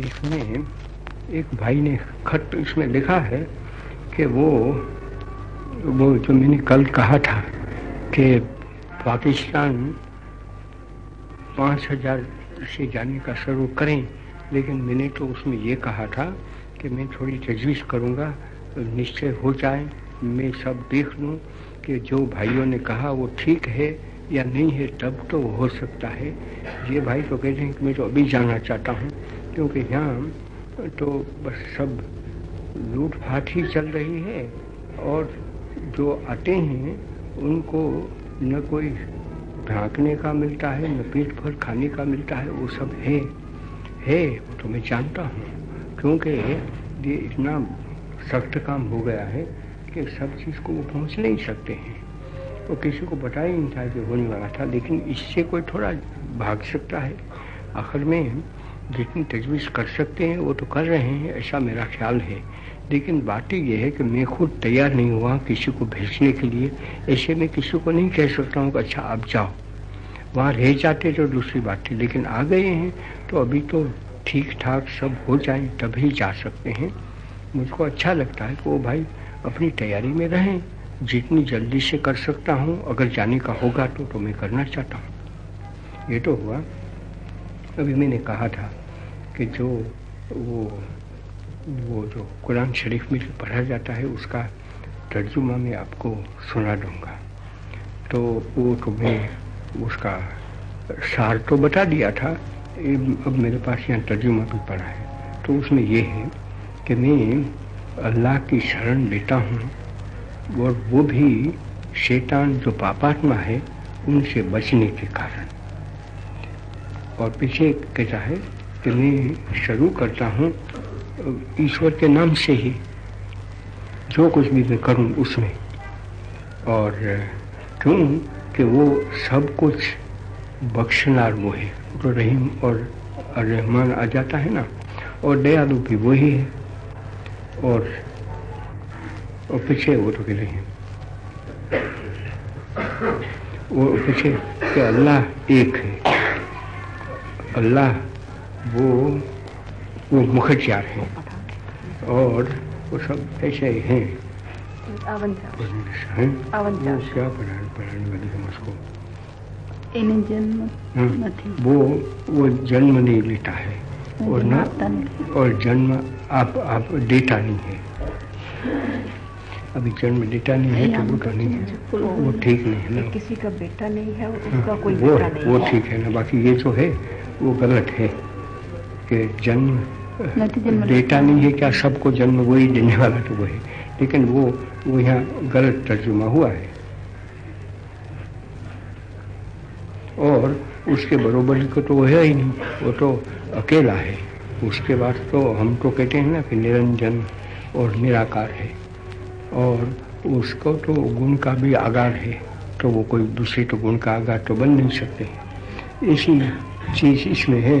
इसमें एक भाई ने खत इसमें लिखा है कि वो वो जो मैंने कल कहा था कि पाकिस्तान पाँच हज़ार से जाने का शुरू करें, लेकिन मैंने तो उसमें ये कहा था कि मैं थोड़ी तजवीज़ करूँगा निश्चय हो जाए, मैं सब देख लूँ कि जो भाइयों ने कहा वो ठीक है या नहीं है, तब तो हो सकता है। ये भाई तो कहते हैं कि मैं तो अभी जाना चाहता हूँ क्योंकि यहाँ तो बस सब लूट फाट ही चल रही है और जो आते हैं, उनको न कोई ढांकने का मिलता है, न पेट भर खाने का मिलता है, वो सब है। है, वो तो मैं जानता हूँ, क्योंकि ये इतना सख्त काम हो गया है कि सब चीज़ को वो पहुँच नहीं सकते हैं। वो किसी को बता ही नहीं था कि होने वाला था, लेकिन इससे कोई थोड़ा भाग सकता है। आखिर में जितनी तजवीज़ कर सकते हैं, वो तो कर रहे हैं, ऐसा मेरा ख्याल है। लेकिन बात यह है कि मैं खुद तैयार नहीं हुआ किसी को भेजने के लिए, ऐसे में किसी को नहीं कह सकता हूँ कि अच्छा आप जाओ। वहाँ रह जाते तो दूसरी बात थी लेकिन आ गए हैं तो अभी तो ठीक ठाक सब हो जाए, तभी जा सकते हैं। मुझको अच्छा लगता है कि वो भाई अपनी तैयारी में रहें, जितनी जल्दी से कर सकता हूँ, अगर जाने का होगा तो तो मैं करना चाहता हूँ। ये तो हुआ। अभी मैंने कहा था कि जो वो वो जो कुरान शरीफ में जो पढ़ा जाता है, उसका तर्जुमा मैं आपको सुना दूँगा। तो वो तो मैं उसका सार तो बता दिया था अब मेरे पास यहाँ तर्जुमा भी पड़ा है। तो उसमें ये है कि मैं अल्लाह की शरण लेता हूँ और वो भी शैतान जो पापात्मा है, उनसे बचने के कारण। और पीछे कहता है कि मैं शुरू करता हूँ, ईश्वर के नाम से ही, जो कुछ भी मैं करूँ उसमें। और, क्यों? कि वो सब कुछ बख्शनार वो है। तो रहीम और रहमान आ जाता है ना, और दयालु भी वही है। और और पीछे वो तो गिरे हैं। वो पीछे कि अल्लाह एक है। अल्लाह वो वो मुखत्यार है। और वो सब ऐसे ही हैं। क्या पढ़ाने पढ़ाने वाली है। उसको वो वो जन्म नहीं लेता है। और ना और जन्म आप आप देता नहीं है। अभी जन्म बेटा नहीं है तो वो तो नहीं है। वो ठीक नहीं है ना। किसी का बेटा नहीं है उसका कोई वो बेटा नहीं वो ठीक है ना। बाकी ये जो है वो गलत है। कि जन्म बेटा नहीं है क्या? सबको जन्म वही देने वाला तो वो है लेकिन वो वो यहाँ गलत तर्जुमा हुआ है। और उसके बरोबर को तो है ही नहीं। वो तो अकेला है। उसके बाद तो हम तो कहते हैं ना कि निरंजन और निराकार है। और उसको तो गुण का भी आगार है। तो वो कोई दूसरे तो गुण का आगार तो बन नहीं सकते। इसी चीज़ इसमें है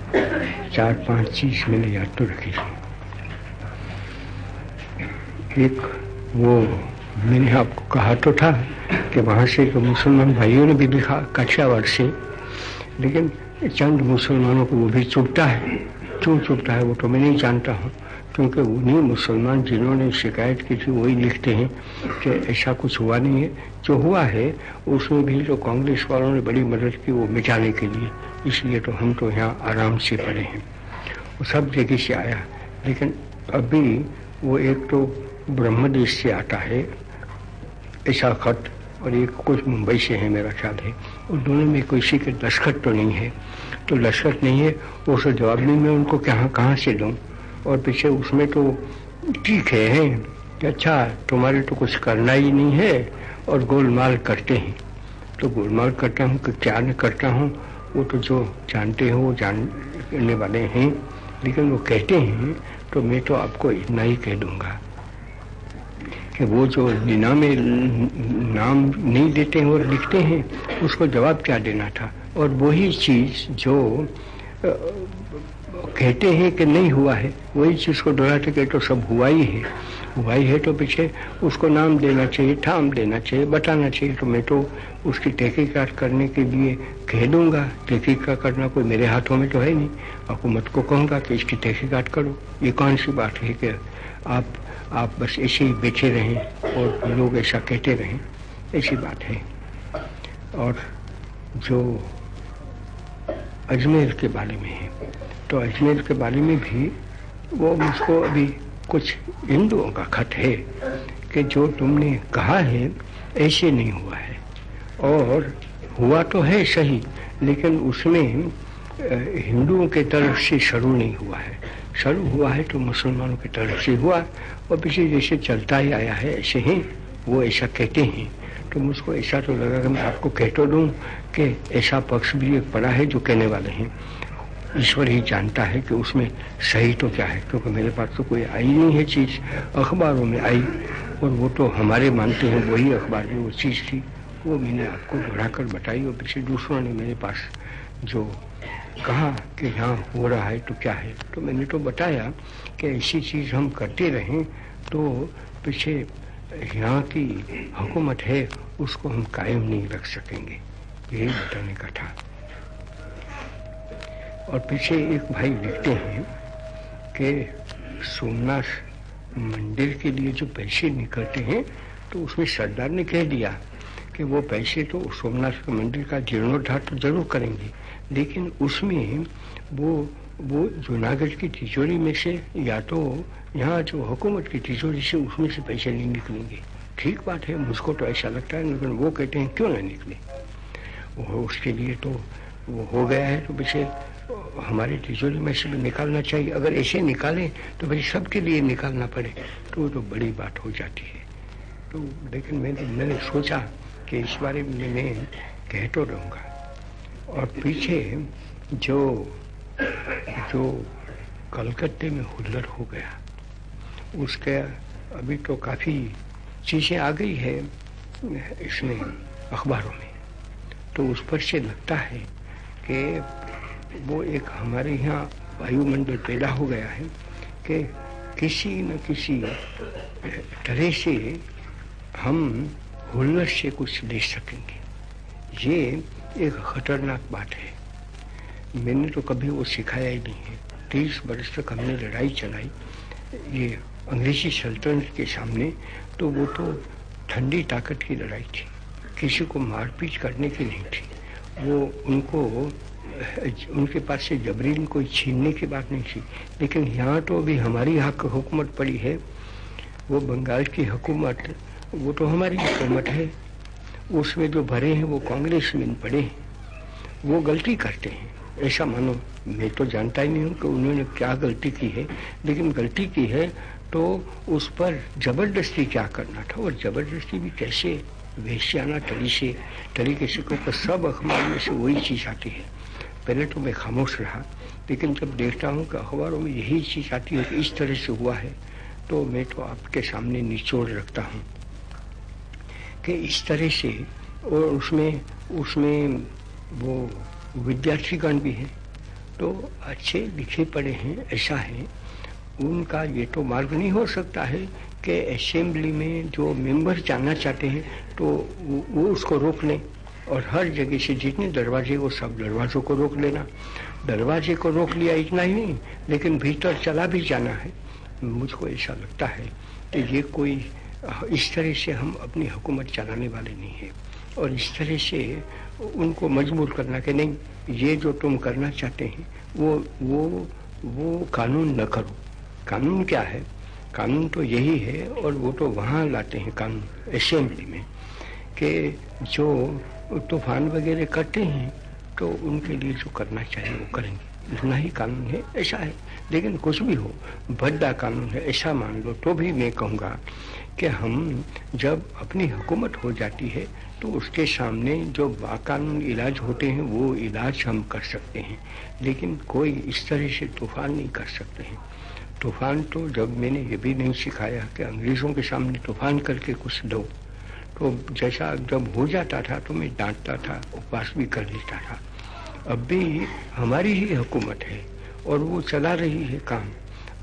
चार पाँच चीज़ मैंने याद तो रखी थी। एक वो मैंने आपको कहा तो था कि वहाँ से तो मुसलमान भाइयों ने भी लिखा काठियावाड़ से। लेकिन चंद मुसलमानों को वो भी चुभता है। क्यों चुभता है वो तो मैं नहीं जानता हूँ, क्योंकि उन्हीं मुसलमान जिन्होंने शिकायत की थी, वही लिखते हैं कि ऐसा कुछ हुआ नहीं है। जो हुआ है, उसमें भी जो कांग्रेस वालों ने बड़ी मदद की वो मिटाने के लिए। इसलिए तो हम तो यहाँ आराम से पड़े हैं। वो सब जगह से आया। लेकिन अभी वो एक तो ब्रह्मदेश से आता है ऐसा खत और एक कुछ मुंबई से है मेरा ख्याल है। और दोनों में किसी के दस्खत तो नहीं है। तो दस्खत नहीं है वो सब जवाब नहीं मैं उनको कहाँ कहाँ से दूँ? और पीछे उसमें तो ठीक है, है। कि अच्छा तुम्हारे तो कुछ करना ही नहीं है और गोलमाल करते हैं। तो गोलमाल करता हूँ कि क्या नहीं करता हूँ वो तो जो जानते हैं, वो जानने वाले हैं, लेकिन वो कहते हैं तो मैं तो आपको इतना ही कह दूँगा कि वो जो निनामे, नाम नहीं देते हैं और लिखते हैं, उसको जवाब क्या देना था? और वही चीज़ जो कहते हैं कि नहीं हुआ है, वही चीज़ को दोहराते तो सब हुआ ही है। हुआ ही तो पीछे उसको नाम देना चाहिए, ठाम देना चाहिए, बताना चाहिए तो मैं तो उसकी तहकीकात करने के लिए कह दूँगा। तहकीकात करना कोई मेरे हाथों में तो है नहीं। हुकूमत को कहूँगा कि इसकी तहकीकात करो। ये कौन सी बात है कि आप आप बस ऐसे ही बैठे रहें और लोग ऐसा कहते रहें? ऐसी बात है। और जो अजमेर के बारे में है तो अजमेर के बारे में भी वो मुझको अभी कुछ हिंदुओं का खत है कि जो तुमने कहा है, ऐसे नहीं हुआ है। और हुआ तो है सही, लेकिन उसमें हिंदुओं के तरफ़ से शुरू नहीं हुआ है। शुरू हुआ है तो मुसलमानों की तरफ़ से हुआ, और पीछे जैसे चलता ही आया है, ऐसे ही, वो ऐसा कहते हैं। तो मुझको ऐसा तो लगा कि मैं आपको कह तो दूँ कि ऐसा पक्ष भी एक पड़ा है जो कहने वाले हैं। ईश्वर ही जानता है कि उसमें सही तो क्या है, क्योंकि मेरे पास तो कोई आई नहीं है चीज़। अखबारों में आई, और वो तो हमारे मानते हैं, वही अखबार में वो चीज़ थी, वो मैंने आपको बढ़ाकर बताई, और पीछे दूसरों ने मेरे पास जो कहा कि यहाँ हो रहा है तो क्या है तो मैंने तो बताया कि ऐसी चीज़ हम करते रहें तो पीछे यहाँ की हुकूमत है, उसको हम कायम नहीं रख सकेंगे। यही बताने का था। और पीछे एक भाई लिखते हैं कि सोमनाथ मंदिर के लिए जो पैसे निकलते हैं तो उसमें सरदार ने कह दिया कि वो पैसे तो सोमनाथ के मंदिर का जीर्णोद्धार तो ज़रूर करेंगे, लेकिन उसमें वो वो जूनागढ़ की तिजोरी में से या तो यहाँ जो हुकूमत की तिजोरी से उसमें से पैसे नहीं निकलेंगे। ठीक बात है, मुझको तो ऐसा लगता है, लेकिन वो कहते हैं, क्यों नहीं निकले? वो उसके लिए तो वो हो गया है तो पीछे हमारी तिजोरी में से भी निकालना चाहिए। अगर ऐसे निकालें तो भाई सबके लिए निकालना पड़े। तो वो तो बड़ी बात हो जाती है। तो लेकिन मैंने मैंने सोचा कि इस बारे में मैं कह तो रहूँगा। और पीछे जो जो कलकत्ते में हुल्लड़ हो गया, उसके अभी तो काफ़ी चीज़ें आ गई है इसमें, अखबारों में। तो उस पर से लगता है कि वो एक हमारे यहाँ वायुमंडल पैदा हो गया है कि किसी न किसी तरह से हम हुल्लड़ से कुछ ले सकेंगे। ये एक खतरनाक बात है। मैंने तो कभी वो सिखाया ही नहीं है। तीस वर्ष तक हमने लड़ाई चलाई, ये अंग्रेज़ी सल्तनत के सामने तो वो तो ठंडी ताकत की लड़ाई थी। किसी को मारपीट करने की नहीं थी। वो उनको उनके पास से जबरीन कोई छीनने की बात नहीं थी। लेकिन यहाँ तो अभी हमारी हक हुकूमत पड़ी है। वो बंगाल की हुकूमत, वो तो हमारी हुकूमत है। उसमें जो भरे हैं, वो कांग्रेस में पड़े हैं। वो गलती करते हैं। ऐसा मानो, मैं तो जानता ही नहीं हूँ कि उन्होंने क्या गलती की है। लेकिन गलती की है तो उस पर ज़बरदस्ती क्या करना था? और ज़बरदस्ती भी कैसे? वेश्याना तरी से, तरीके से क्योंकि सब अखबार में से वही चीज़ आती है। पहले तो मैं खामोश रहा, लेकिन जब देखता हूँ कि अखबारों में यही चीज़ आती है कि इस तरह से हुआ है तो मैं तो आपके सामने निचोड़ रखता हूँ कि इस तरह से, और उसमें उसमें वो विद्यार्थीगण भी हैं तो अच्छे लिखे पड़े हैं, ऐसा है, उनका ये तो मार्ग नहीं हो सकता है कि असेंबली में जो मेंबर जाना चाहते हैं तो वो उसको रोक लें। और हर जगह से जितने दरवाजे, वो सब दरवाजों को रोक लेना। दरवाजे को रोक लिया इतना ही नहीं, लेकिन भीतर चला भी जाना है। मुझको ऐसा लगता है कि ये कोई, इस तरह से हम अपनी हुकूमत चलाने वाले नहीं हैं। और इस तरह से उनको मजबूर करना कि नहीं, ये जो तुम करना चाहते हैं, वो वो वो कानून न करो। कानून क्या है? कानून तो यही है, और वो तो वहाँ लाते हैं कानून असेंबली में, कि जो तूफ़ान वगैरह करते हैं तो उनके लिए जो करना चाहिए वो करेंगे। इतना ही कानून है, ऐसा है। लेकिन कुछ भी हो भद्दा कानून है, ऐसा मान लो तो भी मैं कहूँगा कि हम जब अपनी हुकूमत हो जाती है तो उसके सामने जो बाकानून इलाज होते हैं, वो इलाज हम कर सकते हैं। लेकिन कोई इस तरह से तूफ़ान नहीं कर सकते हैं। तूफ़ान तो जब मैंने ये भी नहीं सिखाया कि अंग्रेज़ों के सामने तूफ़ान करके कुछ दो। तो जैसा जब हो जाता था तो मैं डांटता था, उपवास भी कर लेता था। अब भी हमारी ही हुकूमत है और वो चला रही है काम।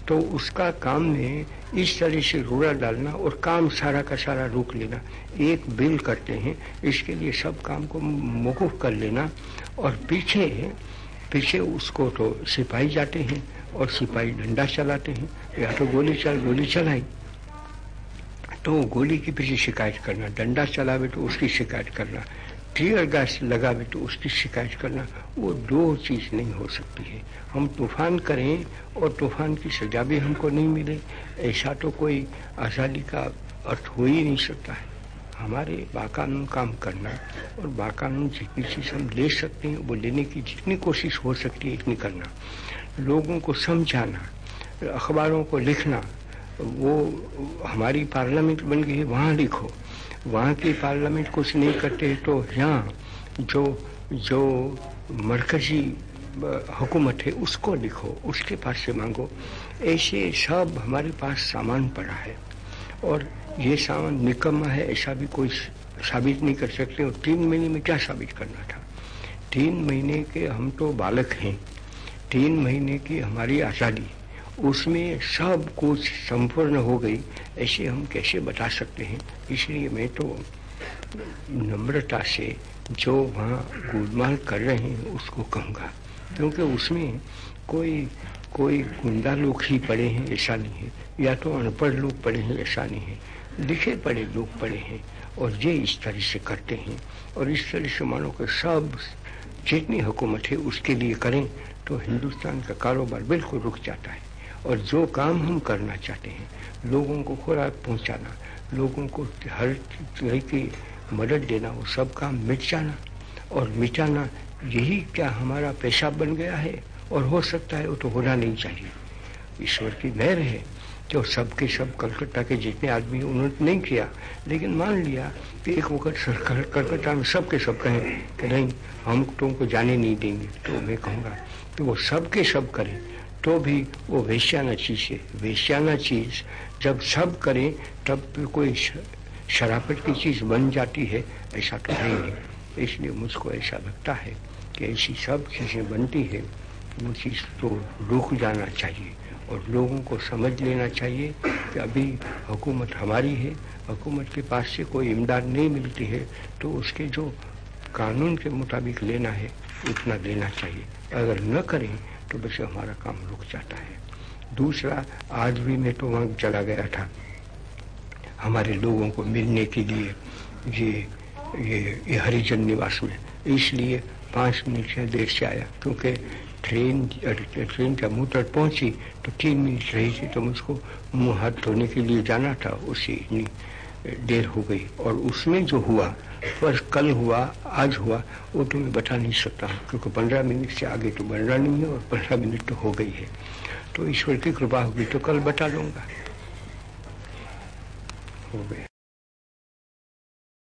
तो उसका काम में इस तरह से रोड़ा डालना और काम सारा का सारा रोक लेना। एक बिल करते हैं, इसके लिए सब काम को मौकूफ कर लेना और पीछे पीछे उसको तो सिपाही जाते हैं और सिपाही डंडा चलाते हैं। या तो गोली चल, गोली चलाई। तो गोली के पीछे शिकायत करना, डंडा चलावे तो उसकी शिकायत करना, टीयर गैस लगावे तो उसकी शिकायत करना, वो दो चीज़ नहीं हो सकती है। हम तूफ़ान करें और तूफ़ान की सजा भी हमको नहीं मिले। ऐसा तो कोई आज़ादी का अर्थ हो ही नहीं सकता है। हमारे बाकानून काम करना और बाकानून जितनी चीज़ हम ले सकते हैं, वो लेने की जितनी कोशिश हो सकती है, इतनी करना। लोगों को समझाना, अखबारों को लिखना वो हमारी पार्लियामेंट बन गई है, वहाँ लिखो। वहाँ की पार्लियामेंट कुछ नहीं करते तो यहाँ जो जो मरकजी हुकूमत है, उसको लिखो, उसके पास से मांगो। ऐसे सब हमारे पास सामान पड़ा है। और ये सामान निकम्मा है, ऐसा भी कोई साबित नहीं कर सकते। और तीन महीने में क्या साबित करना था? तीन महीने के हम तो बालक हैं। तीन महीने की हमारी आज़ादी। उसमें सब कुछ संपूर्ण हो गई, ऐसे हम कैसे बता सकते हैं? इसलिए मैं तो नम्रता से जो वहाँ गोलमाल कर रहे हैं, उसको कहूँगा। क्योंकि उसमें कोई कोई गुंडा लोग ही पड़े हैं, ऐसा नहीं है। या तो अनपढ़ लोग पड़े हैं, ऐसा नहीं है। लिखे पढ़े लोग पड़े हैं, और ये इस तरह से करते हैं। और इस तरह से मानो कि सब जितनी हुकूमत है, उसके लिए करें तो हिंदुस्तान का कारोबार बिल्कुल रुक जाता है। और जो काम हम करना चाहते हैं, लोगों को खुराक पहुंचाना, लोगों को हर तरह की मदद देना, वो सब काम मिट जाना। और मिटाना, यही क्या हमारा पेशा बन गया है? और हो सकता है वो तो होना नहीं चाहिए। ईश्वर की मेहर है जो सबके सब कलकत्ता के जितने आदमी उन्होंने नहीं किया। लेकिन मान लिया कि एक वक्त कलकत्ता में सब के सब कहें कि नहीं, हम तुमको जाने नहीं देंगे। तो मैं कहूँगा कि वो सब के सब करें। तो भी वो वेश्याना चीज़ है। वेश्याना चीज़ जब सब करें, तब कोई शराफत की चीज़ बन जाती है, ऐसा तो नहीं है इसलिए मुझको ऐसा लगता है कि ऐसी सब चीज़ें बनती है, वो चीज़ तो रुक जाना चाहिए और लोगों को समझ लेना चाहिए कि अभी हुकूमत हमारी है, हुकूमत के पास से कोई इमदाद नहीं मिलती है तो उसके जो कानून के मुताबिक लेना है, उतना लेना चाहिए। अगर न करें तो बस हमारा काम रुक जाता है। दूसरा आज भी मैं तो वहाँ चला गया था। हमारे लोगों को मिलने के लिए ये ये, ये हरिजन निवास में। इसलिए पाँच मिनट से देर से आया क्योंकि ट्रेन ट्रेन जब मुँह तक पहुँची तो तीन मिनट रही थी तो मुझको मुँह हाथ धोने के लिए जाना था उसी देर हो गई और उसमें जो हुआ, पर कल हुआ, आज हुआ, वो तो मैं बता नहीं सकता, क्योंकि पंद्रह मिनट से आगे तो बन रहा नहीं है और पंद्रह मिनट तो हो गई है। तो ईश्वर की कृपा होगी तो कल बता दूँगा। हो गया।